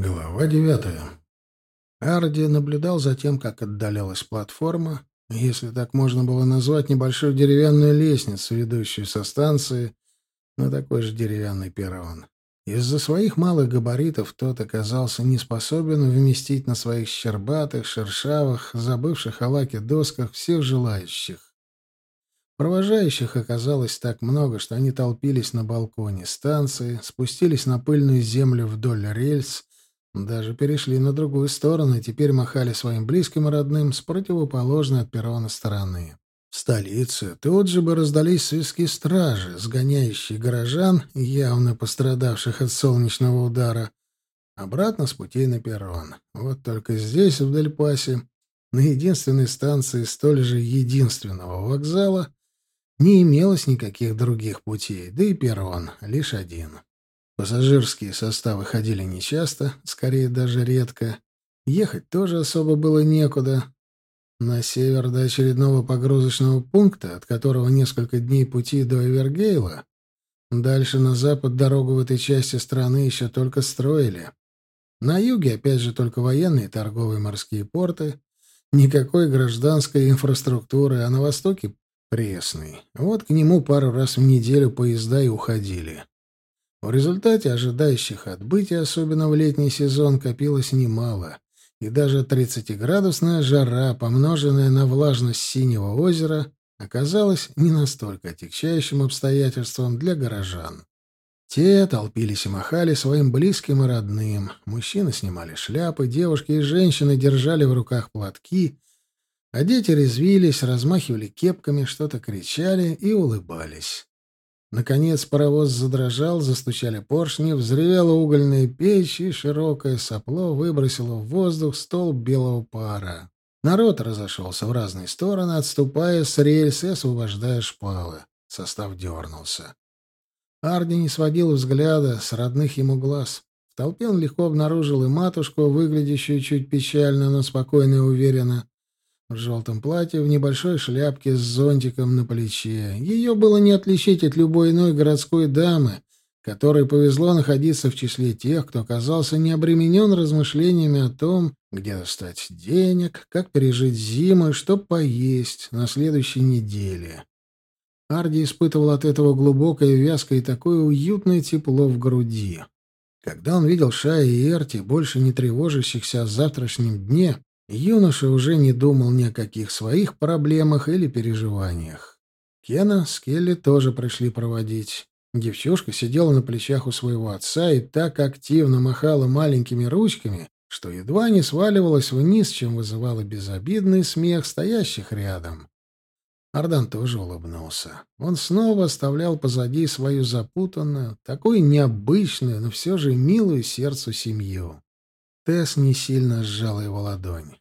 Глава девятая. Арди наблюдал за тем, как отдалялась платформа, если так можно было назвать небольшую деревянную лестницу, ведущую со станции на такой же деревянный перрон. Из-за своих малых габаритов тот оказался не способен вместить на своих щербатых, шершавых, забывших о лаке досках всех желающих. Провожающих оказалось так много, что они толпились на балконе станции, спустились на пыльную землю вдоль рельс, даже перешли на другую сторону и теперь махали своим близким и родным с противоположной от перрона стороны. В столице тут же бы раздались свистки стражи, сгоняющие горожан, явно пострадавших от солнечного удара, обратно с путей на перрон. Вот только здесь, в Дельпасе, на единственной станции столь же единственного вокзала, не имелось никаких других путей, да и перрон лишь один. Пассажирские составы ходили нечасто, скорее даже редко. Ехать тоже особо было некуда. На север до очередного погрузочного пункта, от которого несколько дней пути до Эвергейла, дальше на запад дорогу в этой части страны еще только строили. На юге, опять же, только военные торговые морские порты, никакой гражданской инфраструктуры, а на востоке — пресный. Вот к нему пару раз в неделю поезда и уходили. В результате ожидающих отбытия, особенно в летний сезон, копилось немало, и даже 30-градусная жара, помноженная на влажность синего озера, оказалась не настолько отягчающим обстоятельством для горожан. Те толпились и махали своим близким и родным. Мужчины снимали шляпы, девушки и женщины держали в руках платки, а дети резвились, размахивали кепками, что-то кричали и улыбались. Наконец паровоз задрожал, застучали поршни, взревела угольная печь, и широкое сопло выбросило в воздух столб белого пара. Народ разошелся в разные стороны, отступая с рельс освобождая шпалы. Состав дернулся. Арди не сводил взгляда с родных ему глаз. В толпе он легко обнаружил и матушку, выглядящую чуть печально, но спокойно и уверенно, в желтом платье, в небольшой шляпке с зонтиком на плече. Ее было не отличить от любой иной городской дамы, которой повезло находиться в числе тех, кто оказался не обременен размышлениями о том, где достать денег, как пережить зиму и что поесть на следующей неделе. Арди испытывал от этого глубокое, вязкое и такое уютное тепло в груди. Когда он видел Шая и Эрти, больше не тревожащихся о завтрашнем дне, Юноша уже не думал ни о каких своих проблемах или переживаниях. Кена с Келли тоже пришли проводить. Девчушка сидела на плечах у своего отца и так активно махала маленькими ручками, что едва не сваливалась вниз, чем вызывала безобидный смех стоящих рядом. Ардан тоже улыбнулся. Он снова оставлял позади свою запутанную, такую необычную, но все же милую сердцу семью. Тесс не сильно сжала его ладонь.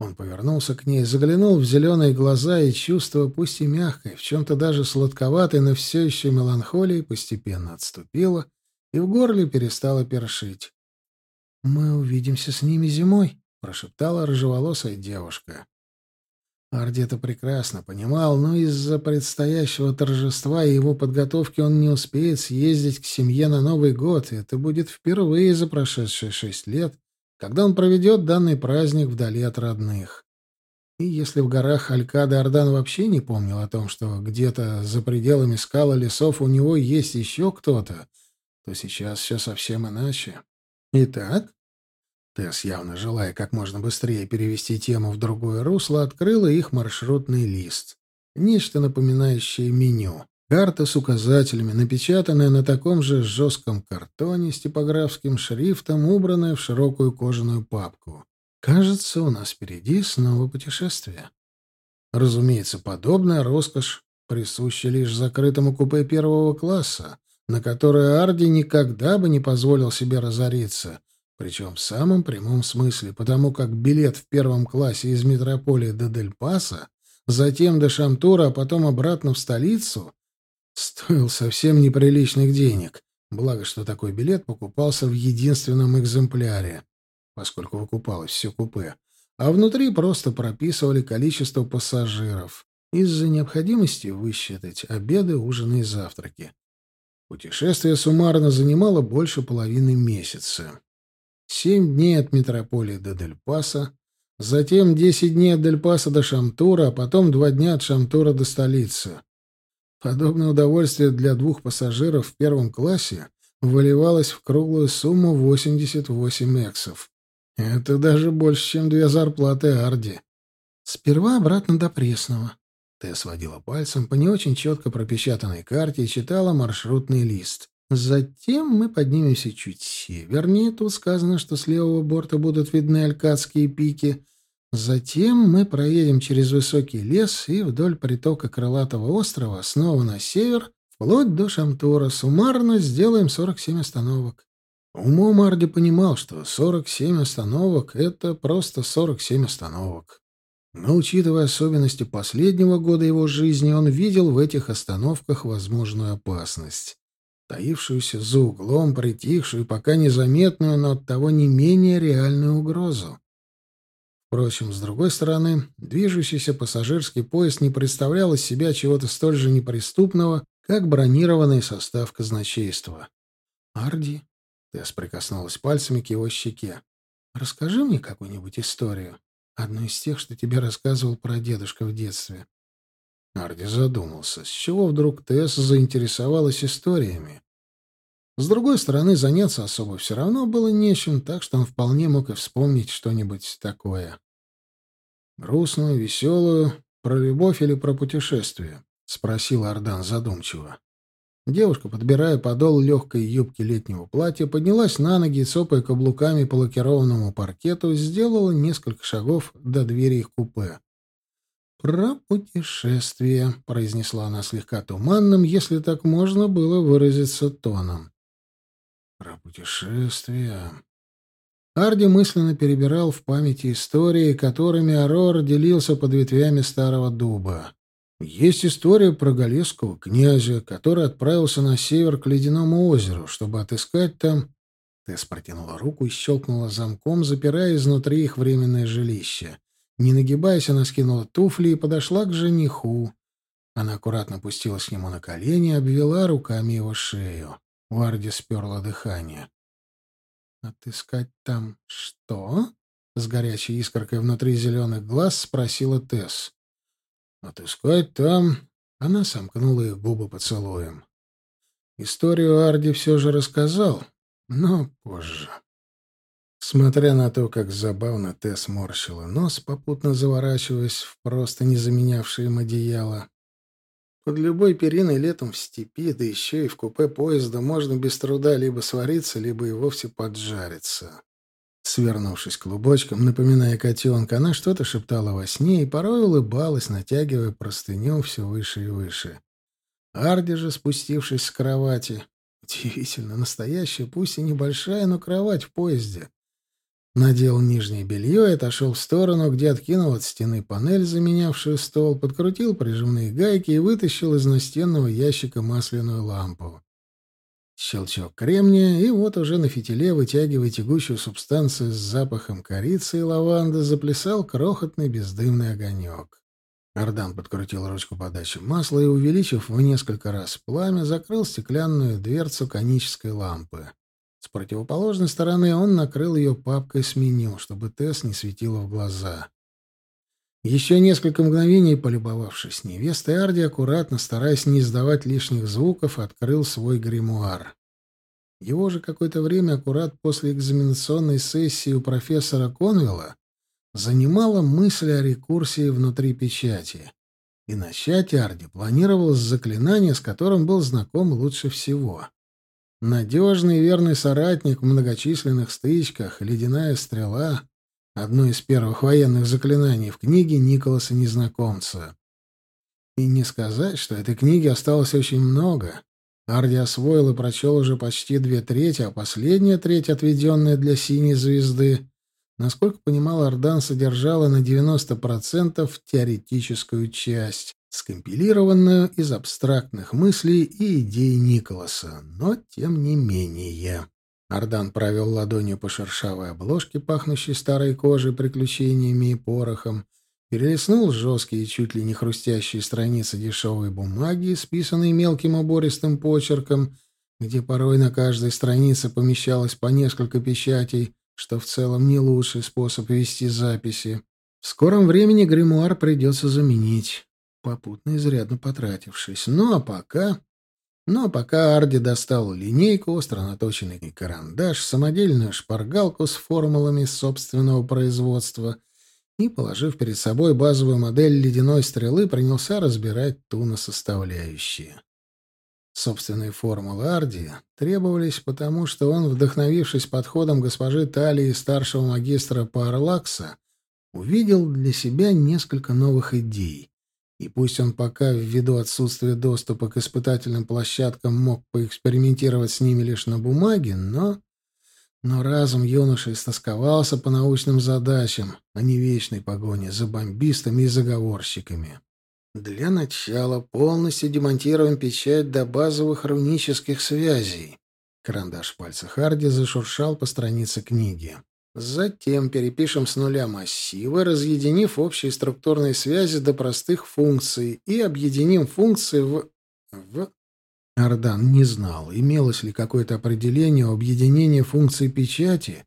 Он повернулся к ней, заглянул в зеленые глаза, и чувство, пусть и мягкое, в чем-то даже сладковатое, но все еще меланхолии, постепенно отступило, и в горле перестало першить. «Мы увидимся с ними зимой», — прошептала рыжеволосая девушка. Арди это прекрасно понимал, но из-за предстоящего торжества и его подготовки он не успеет съездить к семье на Новый год, и это будет впервые за прошедшие шесть лет, когда он проведет данный праздник вдали от родных. И если в горах Алькада Ордан вообще не помнил о том, что где-то за пределами скал и лесов у него есть еще кто-то, то сейчас все совсем иначе. Итак, Тесс, явно желая как можно быстрее перевести тему в другое русло, открыла их маршрутный лист. Нечто напоминающее меню. Карта с указателями, напечатанная на таком же жестком картоне с типографским шрифтом, убранная в широкую кожаную папку. Кажется, у нас впереди снова путешествие. Разумеется, подобная роскошь присуща лишь закрытому купе первого класса, на которое Арди никогда бы не позволил себе разориться, причем в самом прямом смысле, потому как билет в первом классе из метрополии до Дель-Паса, затем до Шамтура, а потом обратно в столицу Стоил совсем неприличных денег. Благо, что такой билет покупался в единственном экземпляре, поскольку выкупалось все купе. А внутри просто прописывали количество пассажиров из-за необходимости высчитать обеды, ужины и завтраки. Путешествие суммарно занимало больше половины месяца. семь дней от метрополии до Дель-Паса, затем десять дней от Дель-Паса до Шамтура, а потом два дня от Шамтура до столицы. Подобное удовольствие для двух пассажиров в первом классе выливалось в круглую сумму 88 эксов. Это даже больше, чем две зарплаты Арди. Сперва обратно до Пресного. Тесс водила пальцем по не очень четко пропечатанной карте и читала маршрутный лист. Затем мы поднимемся чуть севернее. Тут сказано, что с левого борта будут видны Алькадские пики — Затем мы проедем через высокий лес и вдоль притока Крылатого острова снова на север, вплоть до Шамтура. Суммарно сделаем 47 остановок. Умом Арди понимал, что 47 остановок — это просто 47 остановок. Но, учитывая особенности последнего года его жизни, он видел в этих остановках возможную опасность, таившуюся за углом, притихшую, пока незаметную, но оттого не менее реальную угрозу. Впрочем, с другой стороны, движущийся пассажирский поезд не представлял из себя чего-то столь же неприступного, как бронированный состав казначейства. «Арди», — Тесс прикоснулась пальцами к его щеке, — «расскажи мне какую-нибудь историю, одну из тех, что тебе рассказывал про дедушка в детстве». Арди задумался, с чего вдруг Тесс заинтересовалась историями. С другой стороны, заняться особо все равно было нечем, так что он вполне мог и вспомнить что-нибудь такое. «Грустную, веселую, про любовь или про путешествие?» — спросил Ардан задумчиво. Девушка, подбирая подол легкой юбки летнего платья, поднялась на ноги и, цопая каблуками по лакированному паркету, сделала несколько шагов до двери их купе. «Про путешествие», — произнесла она слегка туманным, если так можно было выразиться тоном. Путешествия. Арди мысленно перебирал в памяти истории, которыми Арор делился под ветвями старого дуба. Есть история про галесского князя, который отправился на север к Ледяному озеру, чтобы отыскать там... Тесс протянула руку и щелкнула замком, запирая изнутри их временное жилище. Не нагибаясь, она скинула туфли и подошла к жениху. Она аккуратно опустилась к нему на колени и обвела руками его шею. Варди сперла дыхание. «Отыскать там что?» — с горячей искоркой внутри зеленых глаз спросила Тесс. «Отыскать там...» — она сомкнула их губы поцелуем. Историю Арди все же рассказал, но позже. Смотря на то, как забавно Тесс морщила нос, попутно заворачиваясь в просто не им одеяло, под любой периной летом в степи, да еще и в купе поезда, можно без труда либо свариться, либо и вовсе поджариться. Свернувшись клубочком, напоминая котенка, она что-то шептала во сне и порой улыбалась, натягивая простыню все выше и выше. Арди же, спустившись с кровати, удивительно, настоящая, пусть и небольшая, но кровать в поезде, Надел нижнее белье и отошел в сторону, где откинул от стены панель, заменявшую стол, подкрутил прижимные гайки и вытащил из настенного ящика масляную лампу. Щелчок кремния, и вот уже на фитиле, вытягивая тягучую субстанцию с запахом корицы и лаванды, заплясал крохотный бездымный огонек. Ардан подкрутил ручку подачи масла и, увеличив в несколько раз пламя, закрыл стеклянную дверцу конической лампы. С противоположной стороны он накрыл ее папкой с меню, чтобы Тесс не светила в глаза. Еще несколько мгновений, полюбовавшись невестой, Арди аккуратно, стараясь не издавать лишних звуков, открыл свой гримуар. Его же какое-то время, аккурат после экзаменационной сессии у профессора Конвилла, занимала мысль о рекурсии внутри печати. И начать Арди планировал с заклинания, с которым был знаком лучше всего. Надежный и верный соратник в многочисленных стычках, ледяная стрела — одно из первых военных заклинаний в книге Николаса Незнакомца. И не сказать, что этой книги осталось очень много. Арди освоил и прочел уже почти две трети, а последняя треть, отведенная для «Синей звезды», насколько понимал, Ардан содержала на 90% теоретическую часть, скомпилированную из абстрактных мыслей и идей Николаса, но тем не менее. Ардан провел ладонью по шершавой обложке, пахнущей старой кожей, приключениями и порохом, перелистнул жесткие, чуть ли не хрустящие страницы дешевой бумаги, списанной мелким убористым почерком, где порой на каждой странице помещалось по несколько печатей, что в целом не лучший способ вести записи. В скором времени гримуар придется заменить, попутно изрядно потратившись. Ну а пока... Ну а пока Арди достал линейку, остро наточенный карандаш, самодельную шпаргалку с формулами собственного производства и, положив перед собой базовую модель ледяной стрелы, принялся разбирать ту на составляющие. Собственные формулы Арди требовались потому, что он, вдохновившись подходом госпожи Талии старшего магистра Парлакса, увидел для себя несколько новых идей. И пусть он пока, ввиду отсутствия доступа к испытательным площадкам, мог поэкспериментировать с ними лишь на бумаге, но... Но разум юноши истосковался по научным задачам, а не вечной погоне за бомбистами и заговорщиками. Для начала полностью демонтируем печать до базовых рунических связей. Карандаш в пальцах Харди зашуршал по странице книги. Затем перепишем с нуля массивы, разъединив общие структурные связи до простых функций и объединим функции в... в... Ардан не знал, имелось ли какое-то определение объединения функций печати,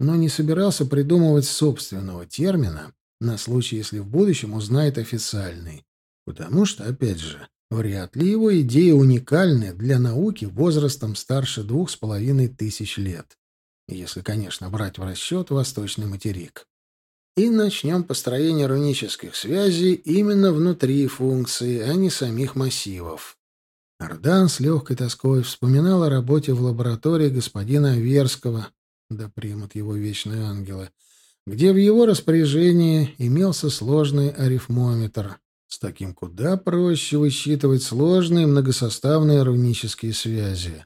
но не собирался придумывать собственного термина на случай, если в будущем узнает официальный. Потому что, опять же, вряд ли его идеи уникальны для науки возрастом старше двух с половиной тысяч лет если, конечно, брать в расчет восточный материк. И начнем построение рунических связей именно внутри функции, а не самих массивов. Ардан с легкой тоской вспоминал о работе в лаборатории господина Аверского, да примут его вечные ангелы, где в его распоряжении имелся сложный арифмометр. С таким куда проще высчитывать сложные многосоставные рунические связи.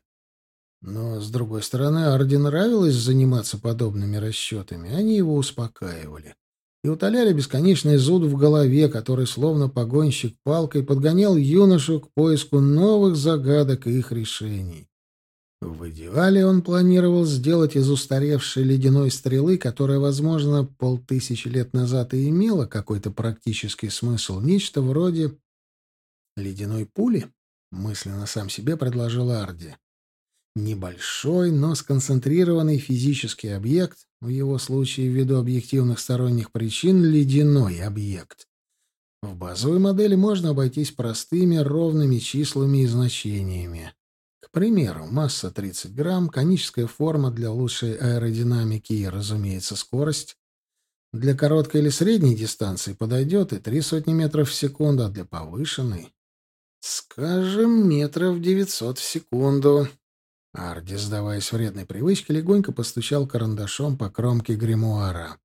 Но, с другой стороны, Арди нравилось заниматься подобными расчетами. Они его успокаивали и утоляли бесконечный зуд в голове, который, словно погонщик палкой, подгонял юношу к поиску новых загадок и их решений. В идеале он планировал сделать из устаревшей ледяной стрелы, которая, возможно, полтысячи лет назад и имела какой-то практический смысл, нечто вроде ледяной пули, мысленно сам себе предложил Арди. Небольшой, но сконцентрированный физический объект, в его случае ввиду объективных сторонних причин ледяной объект. В базовой модели можно обойтись простыми ровными числами и значениями. К примеру, масса 30 грамм, коническая форма для лучшей аэродинамики и, разумеется, скорость. Для короткой или средней дистанции подойдет и три сотни метров в секунду, а для повышенной... Скажем, метров 900 в секунду. Арди, сдаваясь вредной привычке, легонько постучал карандашом по кромке гримуара.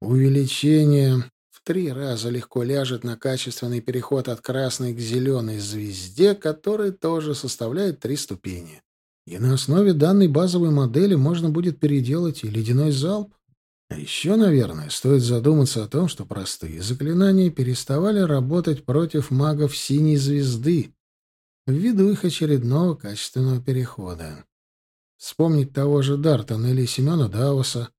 Увеличение в три раза легко ляжет на качественный переход от красной к зеленой звезде, который тоже составляет три ступени. И на основе данной базовой модели можно будет переделать и ледяной залп. А еще, наверное, стоит задуматься о том, что простые заклинания переставали работать против магов синей звезды, ввиду их очередного качественного перехода. Вспомнить того же Дартона или Семена Дауса.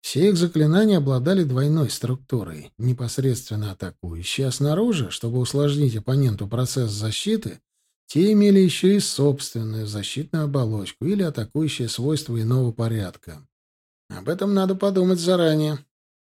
Все их заклинания обладали двойной структурой, непосредственно атакующие, а снаружи, чтобы усложнить оппоненту процесс защиты, те имели еще и собственную защитную оболочку или атакующее свойство иного порядка. Об этом надо подумать заранее.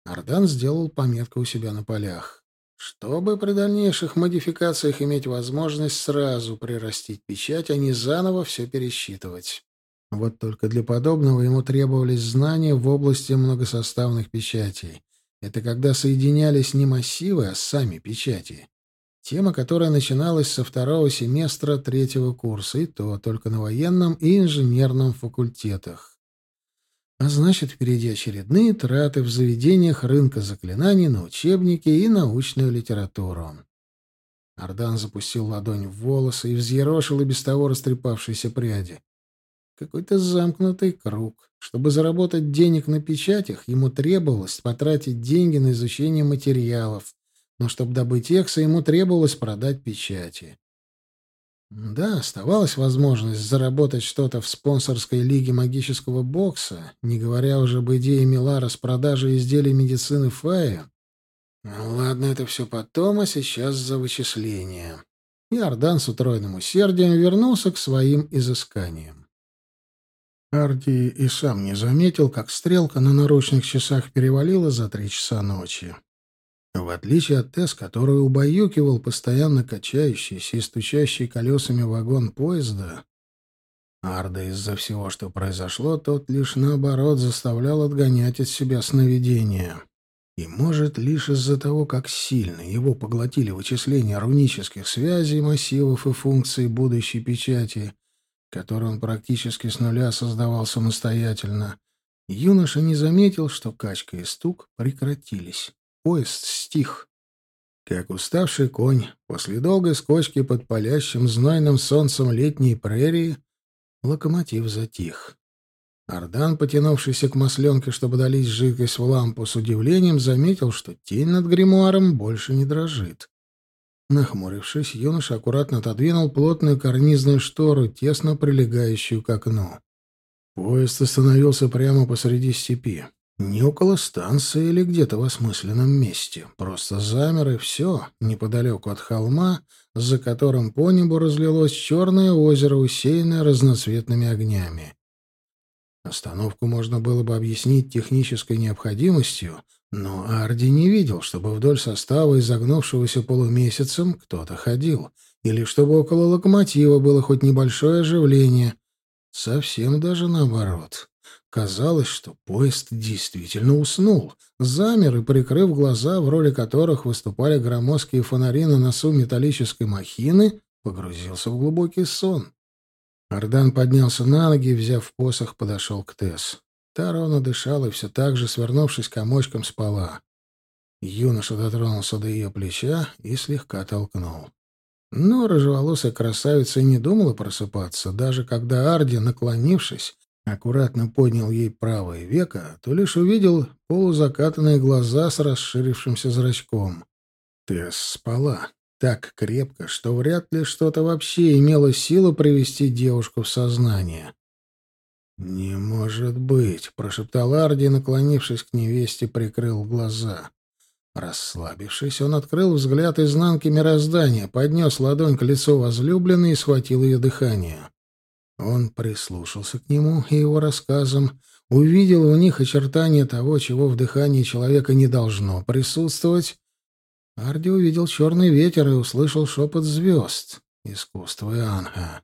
Ардан сделал пометку у себя на полях чтобы при дальнейших модификациях иметь возможность сразу прирастить печать, а не заново все пересчитывать. Вот только для подобного ему требовались знания в области многосоставных печатей. Это когда соединялись не массивы, а сами печати. Тема, которая начиналась со второго семестра третьего курса, и то только на военном и инженерном факультетах. А значит, впереди очередные траты в заведениях рынка заклинаний на учебники и научную литературу. Ардан запустил ладонь в волосы и взъерошил и без того растрепавшиеся пряди. Какой-то замкнутый круг. Чтобы заработать денег на печатях, ему требовалось потратить деньги на изучение материалов, но чтобы добыть экса, ему требовалось продать печати. Да, оставалась возможность заработать что-то в спонсорской лиге магического бокса, не говоря уже об идее Милара с продажей изделий медицины Фая. Ладно, это все потом, а сейчас за вычисление. И Ордан с утроенным усердием вернулся к своим изысканиям. Арди и сам не заметил, как стрелка на наручных часах перевалила за три часа ночи. В отличие от Тесс, который убаюкивал постоянно качающийся и стучащий колесами вагон поезда, Арда из-за всего, что произошло, тот лишь наоборот заставлял отгонять от себя сновидения. И, может, лишь из-за того, как сильно его поглотили вычисления рунических связей, массивов и функций будущей печати, которую он практически с нуля создавал самостоятельно, юноша не заметил, что качка и стук прекратились. Поезд стих. Как уставший конь, после долгой скочки под палящим знойным солнцем летней прерии, локомотив затих. Ардан, потянувшийся к масленке, чтобы долить жидкость в лампу, с удивлением заметил, что тень над гримуаром больше не дрожит. Нахмурившись, юноша аккуратно отодвинул плотную карнизную штору, тесно прилегающую к окну. Поезд остановился прямо посреди степи. Не около станции или где-то в осмысленном месте. Просто замер, и все, неподалеку от холма, за которым по небу разлилось черное озеро, усеянное разноцветными огнями. Остановку можно было бы объяснить технической необходимостью, но Арди не видел, чтобы вдоль состава, изогнувшегося полумесяцем, кто-то ходил, или чтобы около локомотива было хоть небольшое оживление. Совсем даже наоборот. Казалось, что поезд действительно уснул, замер и, прикрыв глаза, в роли которых выступали громоздкие фонари на носу металлической махины, погрузился в глубокий сон. Ардан поднялся на ноги и, взяв посох, подошел к Тесс. Та ровно дышала и все так же, свернувшись комочком, спала. Юноша дотронулся до ее плеча и слегка толкнул. Но рыжеволосая красавица не думала просыпаться, даже когда Арди, наклонившись, аккуратно поднял ей правое веко, то лишь увидел полузакатанные глаза с расширившимся зрачком. Тесс спала так крепко, что вряд ли что-то вообще имело силу привести девушку в сознание. «Не может быть!» — прошептал Арди, наклонившись к невесте, прикрыл глаза. Расслабившись, он открыл взгляд изнанки мироздания, поднес ладонь к лицу возлюбленной и схватил ее дыхание. Он прислушался к нему и его рассказам, увидел у них очертания того, чего в дыхании человека не должно присутствовать. Арди увидел черный ветер и услышал шепот звезд. Искусство Ианха.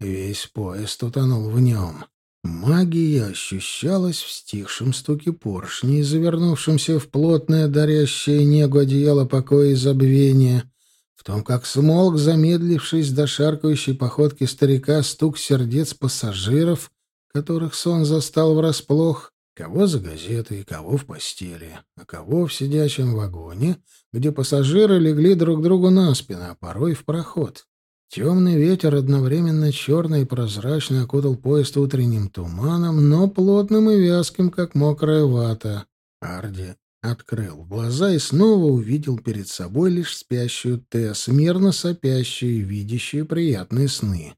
Весь поезд утонул в нем. Магия ощущалась в стихшем стуке поршней, завернувшемся в плотное, дарящее негу одеяло покоя и забвения, в том, как смолк, замедлившись до шаркающей походки старика, стук сердец пассажиров, которых сон застал врасплох, кого за газетой, кого в постели, а кого в сидячем вагоне, где пассажиры легли друг другу на спину, а порой в проход. Темный ветер одновременно черный и прозрачный окутал поезд утренним туманом, но плотным и вязким, как мокрая вата. Арди Открыл глаза и снова увидел перед собой лишь спящую Тесс, мирно сопящую и видящую приятные сны.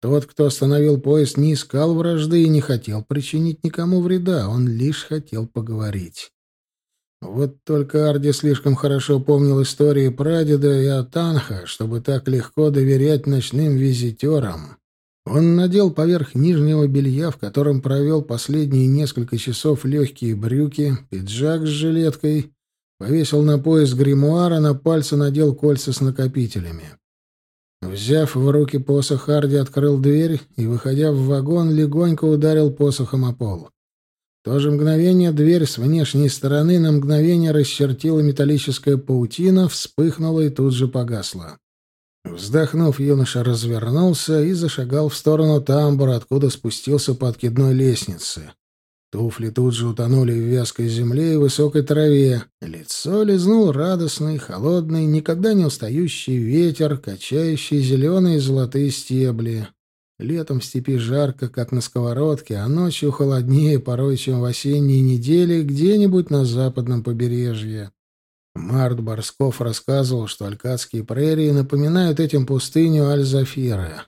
Тот, кто остановил поезд, не искал вражды и не хотел причинить никому вреда, он лишь хотел поговорить. Вот только Арди слишком хорошо помнил истории прадеда и Атанха, чтобы так легко доверять ночным визитерам. Он надел поверх нижнего белья, в котором провел последние несколько часов легкие брюки, пиджак с жилеткой, повесил на пояс гримуар, на пальцы надел кольца с накопителями. Взяв в руки посох, Харди открыл дверь и, выходя в вагон, легонько ударил посохом о пол. То же мгновение дверь с внешней стороны на мгновение расчертила металлическая паутина, вспыхнула и тут же погасла. Вздохнув, юноша развернулся и зашагал в сторону тамбура, откуда спустился по откидной лестнице. Туфли тут же утонули в вязкой земле и высокой траве. Лицо лизнул радостный, холодный, никогда не устающий ветер, качающий зеленые и золотые стебли. Летом в степи жарко, как на сковородке, а ночью холоднее порой, чем в осенние недели где-нибудь на западном побережье. Март Борсков рассказывал, что алькадские прерии напоминают этим пустыню Аль-Зафира.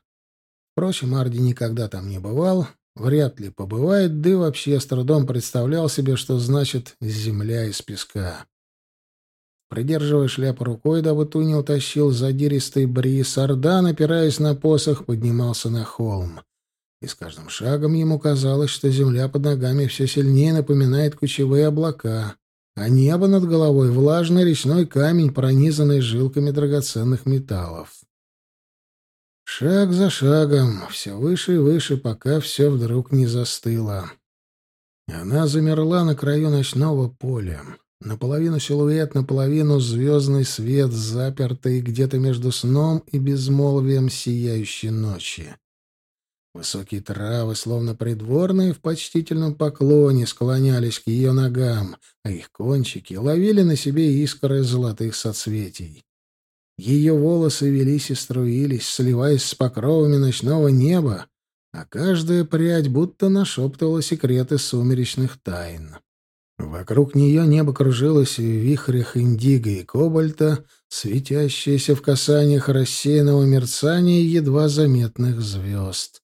Впрочем, Арди никогда там не бывал, вряд ли побывает, да и вообще с трудом представлял себе, что значит «земля из песка». Придерживая шляпу рукой, дабы ту не утащил задиристый бриз, Ордан, опираясь на посох, поднимался на холм. и с каждым шагом ему казалось, что земля под ногами все сильнее напоминает кучевые облака, а небо над головой — влажный речной камень, пронизанный жилками драгоценных металлов. Шаг за шагом, все выше и выше, пока все вдруг не застыло. Она замерла на краю ночного поля. Наполовину силуэт, наполовину звездный свет, запертый где-то между сном и безмолвием сияющей ночи. Высокие травы, словно придворные, в почтительном поклоне склонялись к ее ногам, а их кончики ловили на себе искры золотых соцветий. Ее волосы велись и струились, сливаясь с покровами ночного неба, а каждая прядь будто нашептывала секреты сумеречных тайн. Вокруг нее небо кружилось в вихрях индиго и кобальта, светящееся в касаниях рассеянного мерцания едва заметных звезд.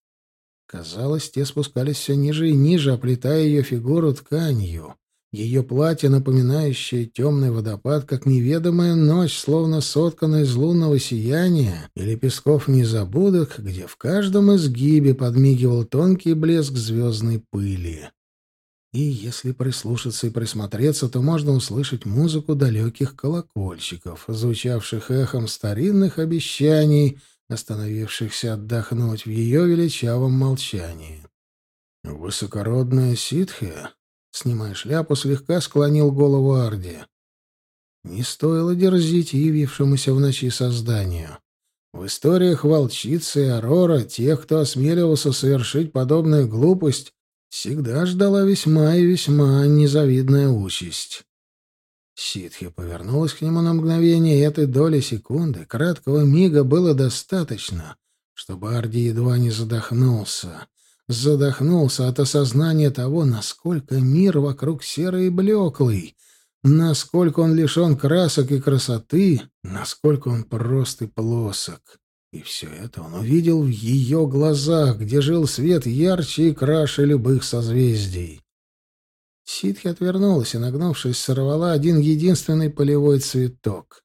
Казалось, те спускались все ниже и ниже, оплетая ее фигуру тканью. Ее платье, напоминающее темный водопад, как неведомая ночь, словно сотканная из лунного сияния и лепестков незабудок, где в каждом изгибе подмигивал тонкий блеск звездной пыли. И если прислушаться и присмотреться, то можно услышать музыку далеких колокольчиков, звучавших эхом старинных обещаний — остановившихся отдохнуть в ее величавом молчании. «Высокородная ситхия?» Снимая шляпу, слегка склонил голову Арди. Не стоило дерзить явившемуся в ночи созданию. В историях волчицы и Арора тех, кто осмеливался совершить подобную глупость, всегда ждала весьма и весьма незавидная участь. Ситхи повернулась к нему на мгновение, и этой доли секунды, краткого мига, было достаточно, чтобы Арди едва не задохнулся. Задохнулся от осознания того, насколько мир вокруг серый и блеклый, насколько он лишен красок и красоты, насколько он прост и плосок. И все это он увидел в ее глазах, где жил свет ярче и краше любых созвездий. Ситхи отвернулась и, нагнувшись, сорвала один единственный полевой цветок.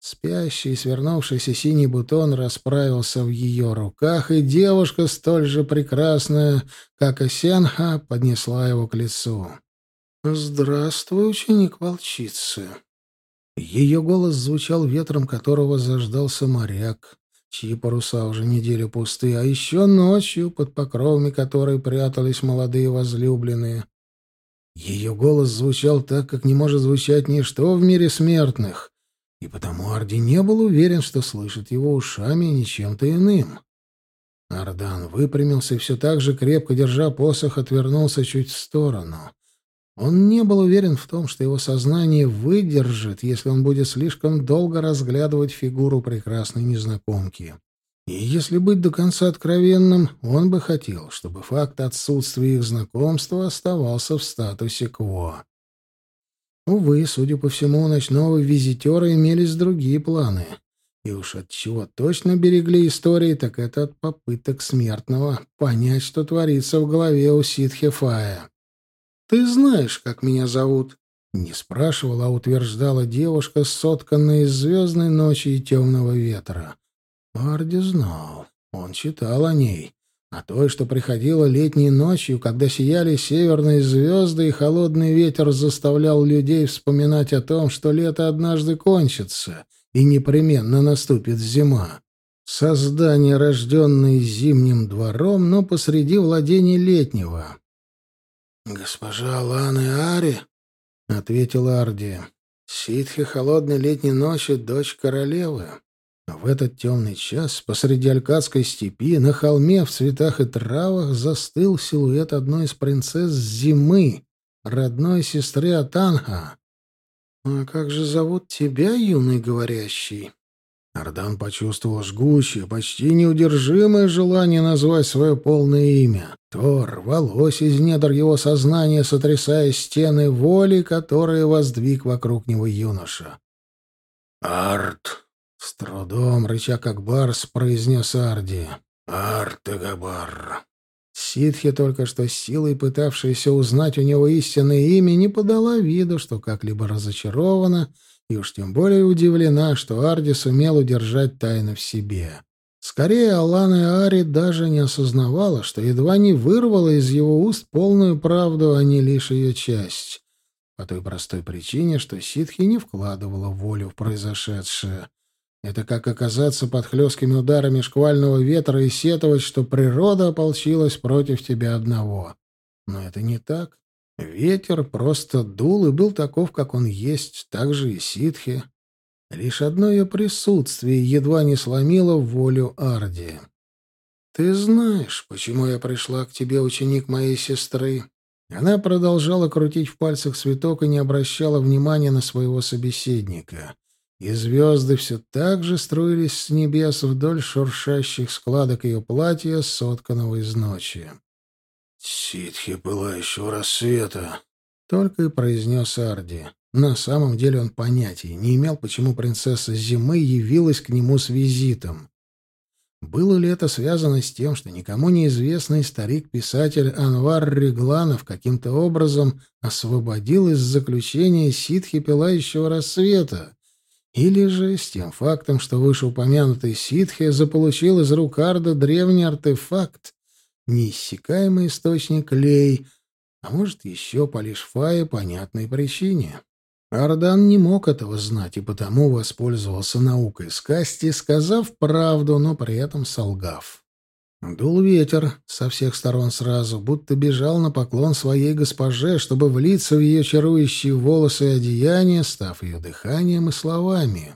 Спящий, свернувшийся синий бутон расправился в ее руках, и девушка, столь же прекрасная, как и Сенха, поднесла его к лицу. «Здравствуй, ученик волчицы!» Ее голос звучал ветром, которого заждался моряк, чьи паруса уже неделю пусты, а еще ночью, под покровами которой прятались молодые возлюбленные. Ее голос звучал так, как не может звучать ничто в мире смертных, и потому Арди не был уверен, что слышит его ушами, а не чем-то иным. Ардан выпрямился и все так же, крепко держа посох, отвернулся чуть в сторону. Он не был уверен в том, что его сознание выдержит, если он будет слишком долго разглядывать фигуру прекрасной незнакомки. И если быть до конца откровенным, он бы хотел, чтобы факт отсутствия их знакомства оставался в статусе кво. Увы, судя по всему, у ночного визитера имелись другие планы. И уж от чего точно берегли истории, так это от попыток смертного понять, что творится в голове у Ситхефая. «Ты знаешь, как меня зовут?» Не спрашивала, а утверждала девушка, сотканная из звездной ночи и темного ветра. Арди знал. Он читал о ней. О той, что приходила летней ночью, когда сияли северные звезды, и холодный ветер заставлял людей вспоминать о том, что лето однажды кончится, и непременно наступит зима. Создание, рожденное зимним двором, но посреди владения летнего. «Госпожа Ланы Ари», — ответил Арди, — «ситхи холодной летней ночи, дочь королевы. В этот темный час посреди Алькадской степи на холме в цветах и травах застыл силуэт одной из принцесс зимы, родной сестры Атанха. «А как же зовут тебя, юный говорящий?» Ардан почувствовал жгучее, почти неудержимое желание назвать свое полное имя. То рвалось из недр его сознания, сотрясая стены воли, которые воздвиг вокруг него юноша. «Арт!» С трудом, рыча как барс, произнес Арди. «Артегабар». Ситхи, только что силой пытавшаяся узнать у него истинное имя, не подала виду, что как-либо разочарована и уж тем более удивлена, что Арди сумел удержать тайну в себе. Скорее, Алана Ари даже не осознавала, что едва не вырвала из его уст полную правду, а не лишь ее часть. По той простой причине, что ситхи не вкладывала волю в произошедшее. Это как оказаться под хлесткими ударами шквального ветра и сетовать, что природа ополчилась против тебя одного. Но это не так. Ветер просто дул и был таков, как он есть, так же и ситхи. Лишь одно ее присутствие едва не сломило волю Арди. «Ты знаешь, почему я пришла к тебе, ученик моей сестры?» Она продолжала крутить в пальцах цветок и не обращала внимания на своего собеседника. И звезды все так же струились с небес вдоль шуршащих складок ее платья, сотканного из ночи. «Ситхи пылающего рассвета!» — только и произнес Арди. На самом деле он понятия не имел, почему принцесса Зимы явилась к нему с визитом. Было ли это связано с тем, что никому неизвестный старик-писатель Анвар Регланов каким-то образом освободил из заключения ситхи пылающего рассвета? Или же с тем фактом, что вышеупомянутый ситхи заполучил из рук Арда древний артефакт, неиссякаемый источник лей, а может, еще по лишь фае понятной причине? Ардан не мог этого знать и потому воспользовался наукой скасти, сказав правду, но при этом солгав. Дул ветер со всех сторон сразу, будто бежал на поклон своей госпоже, чтобы влиться в ее чарующие волосы и одеяния, став ее дыханием и словами.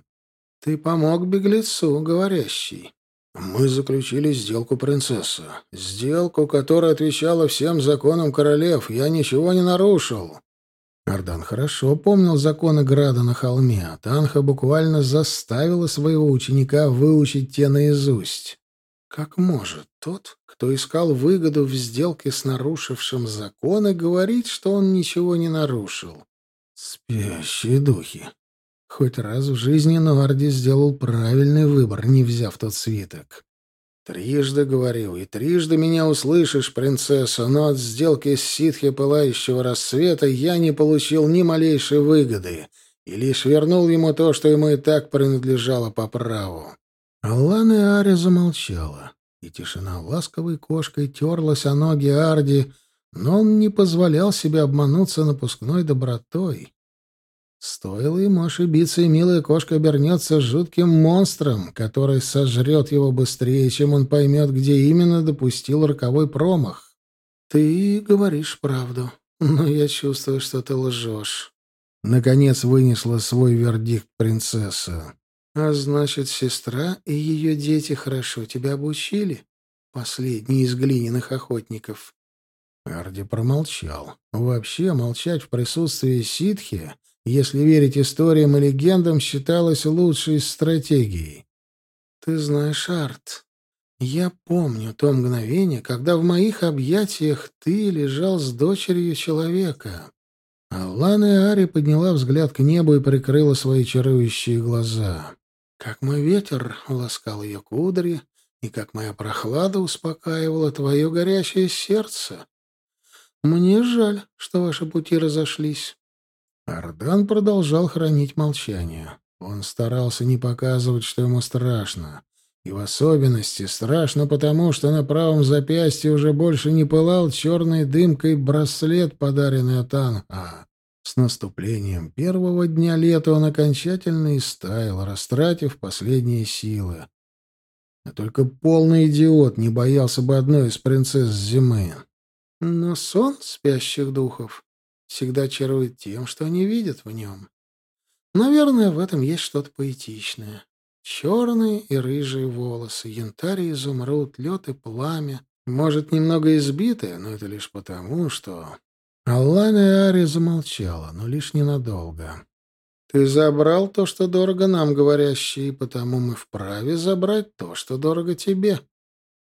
«Ты помог беглецу, говорящий. Мы заключили сделку принцесса. Сделку, которая отвечала всем законам королев. Я ничего не нарушил. Ардан хорошо помнил законы Града на холме, а Танха буквально заставила своего ученика выучить те наизусть. Как может тот, кто искал выгоду в сделке с нарушившим законы, говорить, что он ничего не нарушил? Спящие духи. Хоть раз в жизни Нуарди сделал правильный выбор, не взяв тот свиток. Трижды говорил, и трижды меня услышишь, принцесса, но от сделки с ситхи пылающего рассвета я не получил ни малейшей выгоды и лишь вернул ему то, что ему и так принадлежало по праву. Аллан и Ари замолчала, и тишина ласковой кошкой терлась о ноги Арди, но он не позволял себе обмануться напускной добротой. Стоило ему ошибиться, и милая кошка обернется жутким монстром, который сожрет его быстрее, чем он поймет, где именно допустил роковой промах. «Ты говоришь правду, но я чувствую, что ты лжешь». Наконец вынесла свой вердикт принцесса. «А значит, сестра и ее дети хорошо тебя обучили?» Последний из глиняных охотников. Арди промолчал. Вообще, молчать в присутствии ситхи если верить историям и легендам, считалось лучшей стратегией. «Ты знаешь, Арт, я помню то мгновение, когда в моих объятиях ты лежал с дочерью человека». Аллана Ари подняла взгляд к небу и прикрыла свои чарующие глаза. «Как мой ветер ласкал ее кудри, и как моя прохлада успокаивала твое горячее сердце. Мне жаль, что ваши пути разошлись. Ардан продолжал хранить молчание. Он старался не показывать, что ему страшно. И в особенности страшно потому, что на правом запястье уже больше не пылал черной дымкой браслет, подаренный от Анха. С наступлением первого дня лета он окончательно истаял, растратив последние силы. А только полный идиот не боялся бы одной из принцесс зимы. Но сон спящих духов всегда чарует тем, что они видят в нем. Наверное, в этом есть что-то поэтичное. Черные и рыжие волосы, янтарь и изумруд, лед и пламя. Может, немного избитые, но это лишь потому, что... Аллана Ари замолчала, но лишь ненадолго. «Ты забрал то, что дорого нам, говорящие, потому мы вправе забрать то, что дорого тебе»,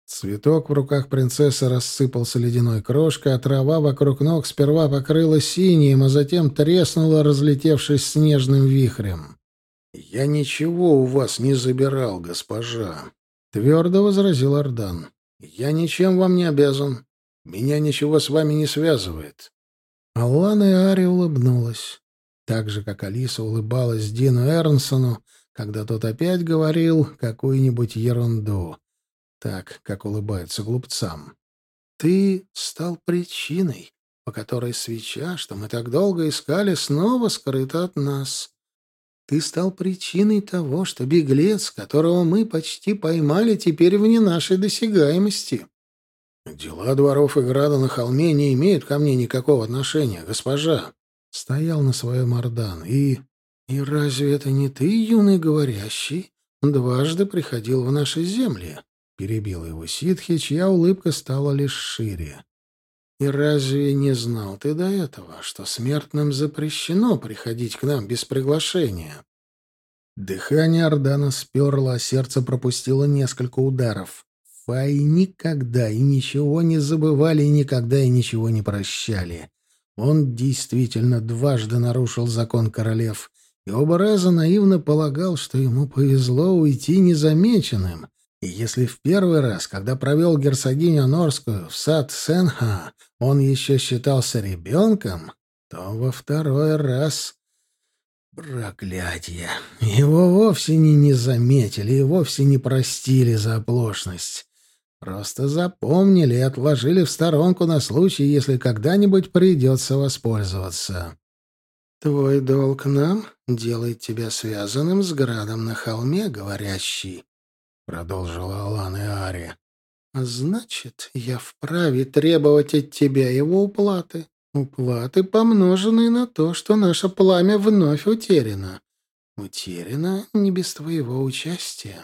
Цветок в руках принцессы рассыпался ледяной крошкой, а трава вокруг ног сперва покрыла синим, а затем треснула, разлетевшись снежным вихрем. «Я ничего у вас не забирал, госпожа», — твердо возразил Ардан. «Я ничем вам не обязан. Меня ничего с вами не связывает». Аллана и Ари улыбнулась. Так же, как Алиса улыбалась Дину Эрнсону, когда тот опять говорил какую-нибудь ерунду. Так, как улыбаются глупцам. Ты стал причиной, по которой свеча, что мы так долго искали, снова скрыта от нас. Ты стал причиной того, что беглец, которого мы почти поймали, теперь вне нашей досягаемости. Дела дворов и града на холме не имеют ко мне никакого отношения, госпожа. Стоял на своем Ордан. И... И разве это не ты, юный говорящий, дважды приходил в наши земли? Перебил его ситхи, чья улыбка стала лишь шире. И разве не знал ты до этого, что смертным запрещено приходить к нам без приглашения? Дыхание Ордана сперло, а сердце пропустило несколько ударов. Фаи никогда и ничего не забывали, и никогда и ничего не прощали. Он действительно дважды нарушил закон королев, и оба раза наивно полагал, что ему повезло уйти незамеченным. И если в первый раз, когда провел герцогиню Норскую в сад Сенха, он еще считался ребенком, то во второй раз... Проклятие! Его вовсе не не заметили и вовсе не простили за оплошность. Просто запомнили и отложили в сторонку на случай, если когда-нибудь придется воспользоваться. «Твой долг нам делает тебя связанным с градом на холме, говорящий», — продолжила Алана Ари. «А значит, я вправе требовать от тебя его уплаты. Уплаты, помноженные на то, что наше пламя вновь утеряно. Утеряно не без твоего участия».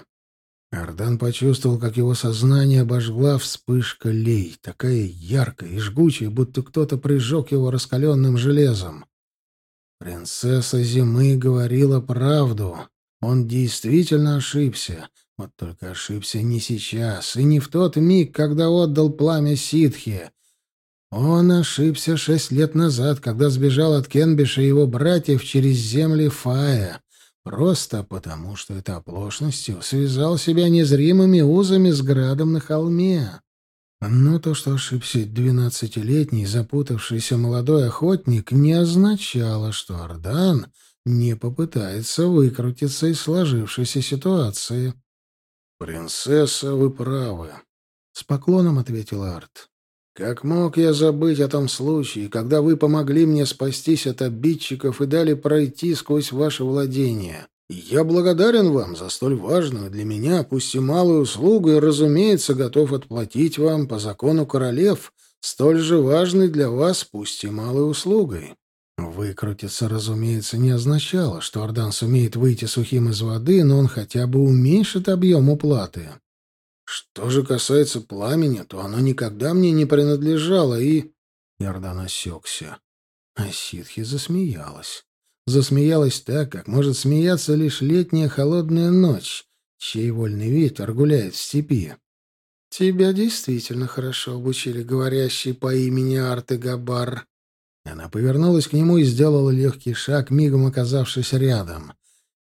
Ардан почувствовал, как его сознание обожгла вспышка лей, такая яркая и жгучая, будто кто-то прижег его раскаленным железом. Принцесса Зимы говорила правду. Он действительно ошибся. Вот только ошибся не сейчас и не в тот миг, когда отдал пламя ситхи. Он ошибся шесть лет назад, когда сбежал от Кенбиша и его братьев через земли Фая. Просто потому, что это оплошностью связал себя незримыми узами с градом на холме. Но то, что ошибся двенадцатилетний запутавшийся молодой охотник, не означало, что Ардан не попытается выкрутиться из сложившейся ситуации. «Принцесса, вы правы», — с поклоном ответил Арт. «Как мог я забыть о том случае, когда вы помогли мне спастись от обидчиков и дали пройти сквозь ваше владение? Я благодарен вам за столь важную для меня, пусть и малую услугу, и, разумеется, готов отплатить вам по закону королев, столь же важной для вас, пусть и малой услугой». Выкрутиться, разумеется, не означало, что Ордан сумеет выйти сухим из воды, но он хотя бы уменьшит объем уплаты. Что же касается пламени, то оно никогда мне не принадлежало, и... Иордан осекся. А ситхи засмеялась. Засмеялась так, как может смеяться лишь летняя холодная ночь, чей вольный ветер гуляет в степи. «Тебя действительно хорошо обучили говорящий по имени Арты Габар». Она повернулась к нему и сделала легкий шаг, мигом оказавшись рядом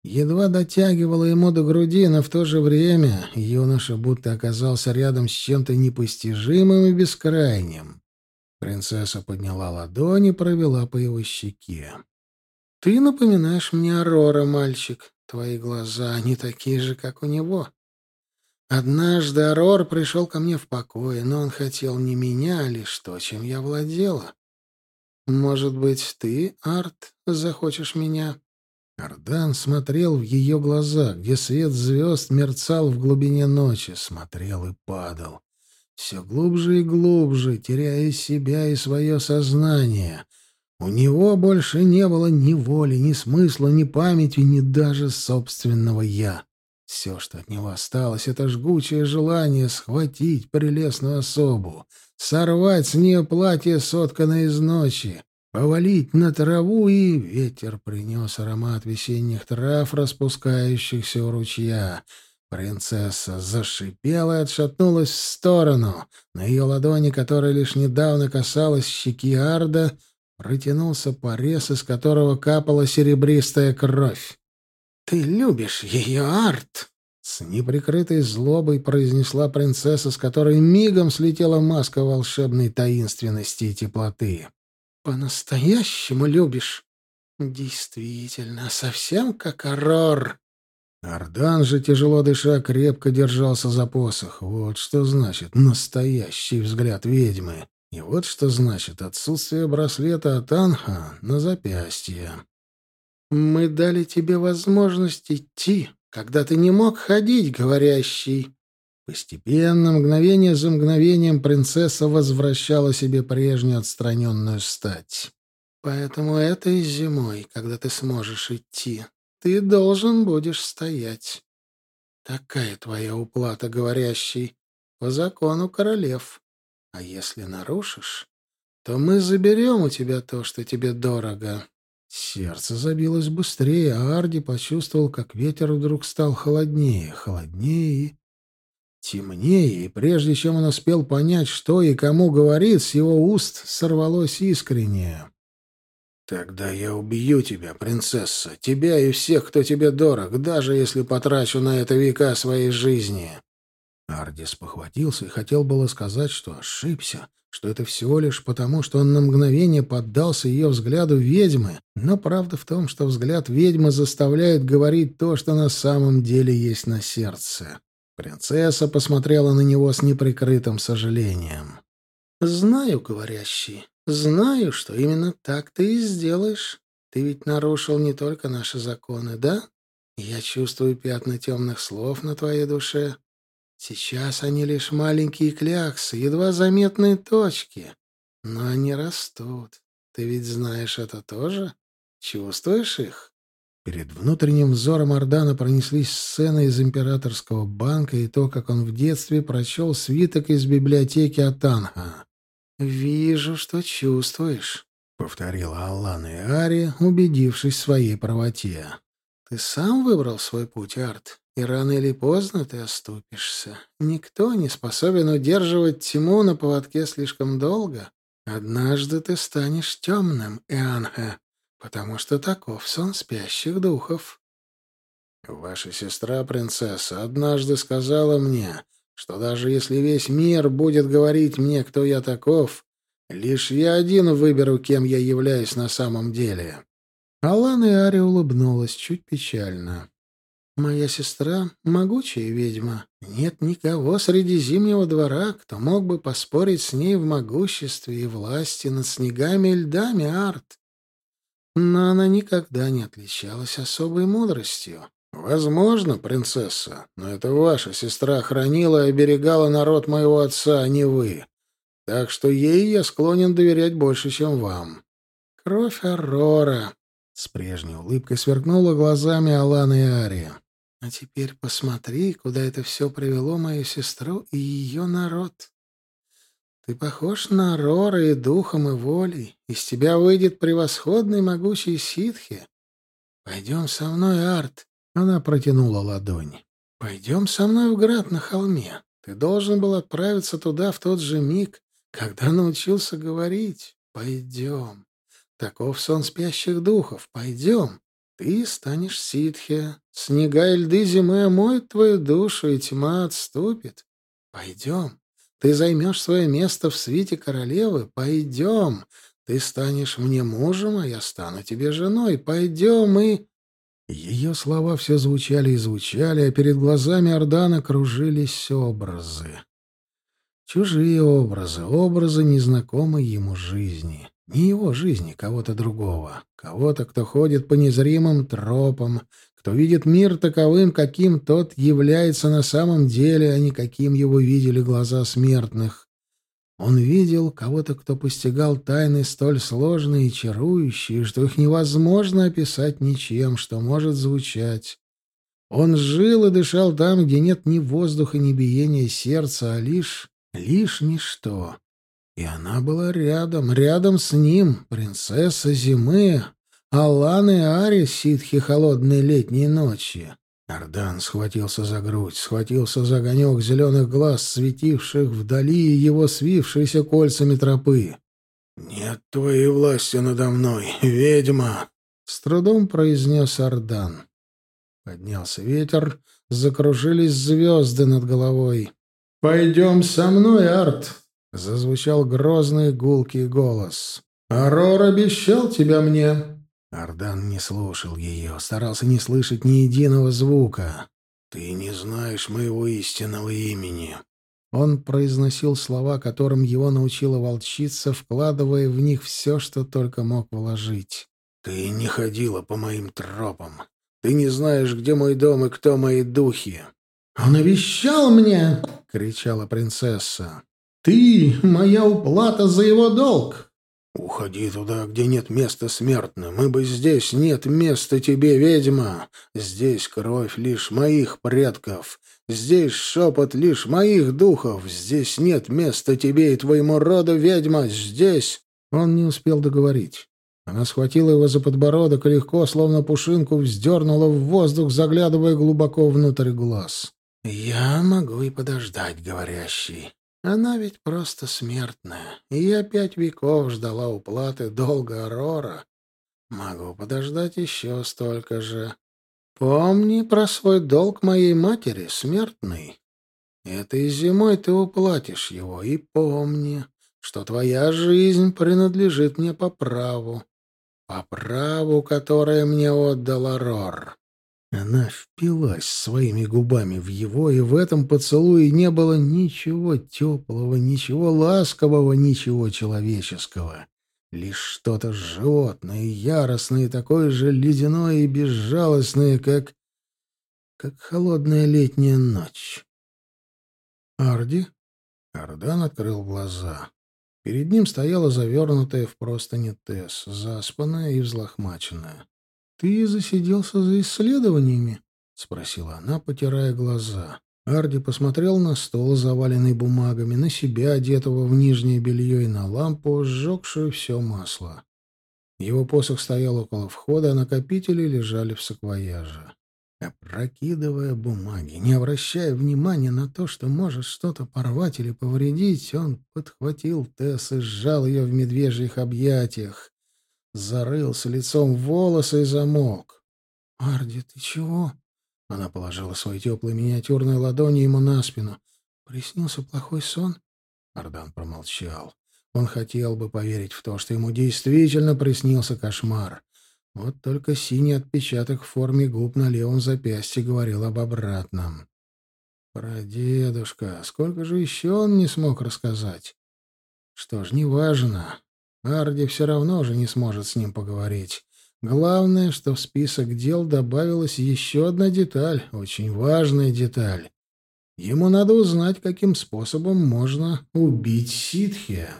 едва дотягивала ему до груди, но в то же время юноша будто оказался рядом с чем-то непостижимым и бескрайним. Принцесса подняла ладонь и провела по его щеке. «Ты напоминаешь мне Арора, мальчик. Твои глаза, они такие же, как у него. Однажды Арор пришел ко мне в покое, но он хотел не меня, а лишь то, чем я владела. Может быть, ты, Арт, захочешь меня?» Ардан смотрел в ее глаза, где свет звезд мерцал в глубине ночи, смотрел и падал. Все глубже и глубже, теряя себя и свое сознание. У него больше не было ни воли, ни смысла, ни памяти, ни даже собственного «я». Все, что от него осталось, — это жгучее желание схватить прелестную особу, сорвать с нее платье, сотканное из ночи, повалить на траву, и ветер принес аромат весенних трав, распускающихся у ручья. Принцесса зашипела и отшатнулась в сторону. На ее ладони, которая лишь недавно касалась щеки Арда, протянулся порез, из которого капала серебристая кровь. «Ты любишь ее, Арт!» С неприкрытой злобой произнесла принцесса, с которой мигом слетела маска волшебной таинственности и теплоты. По-настоящему любишь? Действительно, совсем как Арор. Ардан же, тяжело дыша, крепко держался за посох. Вот что значит настоящий взгляд ведьмы. И вот что значит отсутствие браслета от Анха на запястье. «Мы дали тебе возможность идти, когда ты не мог ходить, говорящий». Постепенно, мгновение за мгновением, принцесса возвращала себе прежнюю отстраненную стать. «Поэтому этой зимой, когда ты сможешь идти, ты должен будешь стоять. Такая твоя уплата, говорящий, по закону королев. А если нарушишь, то мы заберем у тебя то, что тебе дорого». Сердце забилось быстрее, а Арди почувствовал, как ветер вдруг стал холоднее, холоднее и темнее, и прежде чем он успел понять, что и кому говорит, с его уст сорвалось искреннее. «Тогда я убью тебя, принцесса, тебя и всех, кто тебе дорог, даже если потрачу на это века своей жизни». Ардис похватился и хотел было сказать, что ошибся, что это всего лишь потому, что он на мгновение поддался ее взгляду ведьмы, но правда в том, что взгляд ведьмы заставляет говорить то, что на самом деле есть на сердце. Принцесса посмотрела на него с неприкрытым сожалением. «Знаю, говорящий, знаю, что именно так ты и сделаешь. Ты ведь нарушил не только наши законы, да? Я чувствую пятна темных слов на твоей душе. Сейчас они лишь маленькие кляксы, едва заметные точки. Но они растут. Ты ведь знаешь это тоже? Чувствуешь их? Перед внутренним взором Ордана пронеслись сцены из императорского банка и то, как он в детстве прочел свиток из библиотеки Атанха. «Вижу, что чувствуешь», — повторила Аллана и Ари, убедившись в своей правоте. «Ты сам выбрал свой путь, Арт, и рано или поздно ты оступишься. Никто не способен удерживать тьму на поводке слишком долго. Однажды ты станешь темным, Ианха, потому что таков сон спящих духов. Ваша сестра, принцесса, однажды сказала мне, что даже если весь мир будет говорить мне, кто я таков, лишь я один выберу, кем я являюсь на самом деле. Алана и Ари улыбнулась чуть печально. Моя сестра — могучая ведьма. Нет никого среди Зимнего двора, кто мог бы поспорить с ней в могуществе и власти над снегами и льдами, Арт. Но она никогда не отличалась особой мудростью. «Возможно, принцесса, но это ваша сестра хранила и оберегала народ моего отца, а не вы. Так что ей я склонен доверять больше, чем вам». «Кровь Аррора», — с прежней улыбкой сверкнула глазами Алана и Ария. А теперь посмотри, куда это все привело мою сестру и ее народ. Ты похож на Рора и духом, и волей. Из тебя выйдет превосходный могучий ситхи. Пойдем со мной, Арт. Она протянула ладонь. Пойдем со мной в град на холме. Ты должен был отправиться туда в тот же миг, когда научился говорить. Пойдем. Таков сон спящих духов. Пойдем. Ты станешь ситхи. Снега и льды зимы омоют твою душу, и тьма отступит. Пойдем. Ты займешь свое место в свите королевы. Пойдем. Ты станешь мне мужем, а я стану тебе женой. Пойдем и...» Ее слова все звучали и звучали, а перед глазами Ордана кружились образы. Чужие образы, образы незнакомой ему жизни. Не его жизни, кого-то другого. Кого-то, кто ходит по незримым тропам, кто видит мир таковым, каким тот является на самом деле, а не каким его видели глаза смертных. Он видел кого-то, кто постигал тайны столь сложные и чарующие, что их невозможно описать ничем, что может звучать. Он жил и дышал там, где нет ни воздуха, ни биения сердца, а лишь... лишь ничто. И она была рядом, рядом с ним, принцесса зимы, Алан и Ари, ситхи холодной летней ночи. Ардан схватился за грудь, схватился за огонек зеленых глаз, светивших вдали его свившиеся кольцами тропы. «Нет твоей власти надо мной, ведьма!» — с трудом произнес Ардан. Поднялся ветер, закружились звезды над головой. «Пойдем со мной, Арт!» — зазвучал грозный гулкий голос. «Арор обещал тебя мне. Ардан не слушал ее, старался не слышать ни единого звука. «Ты не знаешь моего истинного имени». Он произносил слова, которым его научила волчица, вкладывая в них все, что только мог вложить. «Ты не ходила по моим тропам. Ты не знаешь, где мой дом и кто мои духи». «Он обещал мне!» — кричала принцесса. «Ты — моя уплата за его долг!» «Уходи туда, где нет места смертным, ибо здесь нет места тебе, ведьма. Здесь кровь лишь моих предков, здесь шепот лишь моих духов, здесь нет места тебе и твоему роду, ведьма, здесь...» Он не успел договорить. Она схватила его за подбородок и легко, словно пушинку, вздернула в воздух, заглядывая глубоко внутрь глаз. «Я могу и подождать, говорящий. Она ведь просто смертная, и я пять веков ждала уплаты долга Арора. Могу подождать еще столько же. Помни про свой долг моей матери, смертный. Этой зимой ты уплатишь его, и помни, что твоя жизнь принадлежит мне по праву, по праву, которое мне отдал Арор. Она впилась своими губами в его, и в этом поцелуе не было ничего теплого, ничего ласкового, ничего человеческого. Лишь что-то животное, яростное, такое же ледяное и безжалостное, как... как холодная летняя ночь. «Арди?» Ардан открыл глаза. Перед ним стояла завернутая в простыни Тесс, заспанная и взлохмаченная. «Ты засиделся за исследованиями?» — спросила она, потирая глаза. Арди посмотрел на стол, заваленный бумагами, на себя, одетого в нижнее белье, и на лампу, сжегшую все масло. Его посох стоял около входа, а накопители лежали в саквояже. Опрокидывая бумаги, не обращая внимания на то, что может что-то порвать или повредить, он подхватил Тесс и сжал ее в медвежьих объятиях зарылся лицом в волосы и замолк. «Арди, ты чего?» Она положила свои теплые миниатюрные ладони ему на спину. «Приснился плохой сон?» Ардан промолчал. Он хотел бы поверить в то, что ему действительно приснился кошмар. Вот только синий отпечаток в форме губ на левом запястье говорил об обратном. Прадедушка, сколько же еще он не смог рассказать? Что ж, неважно. Арди все равно же не сможет с ним поговорить. Главное, что в список дел добавилась еще одна деталь, очень важная деталь. Ему надо узнать, каким способом можно убить ситхия.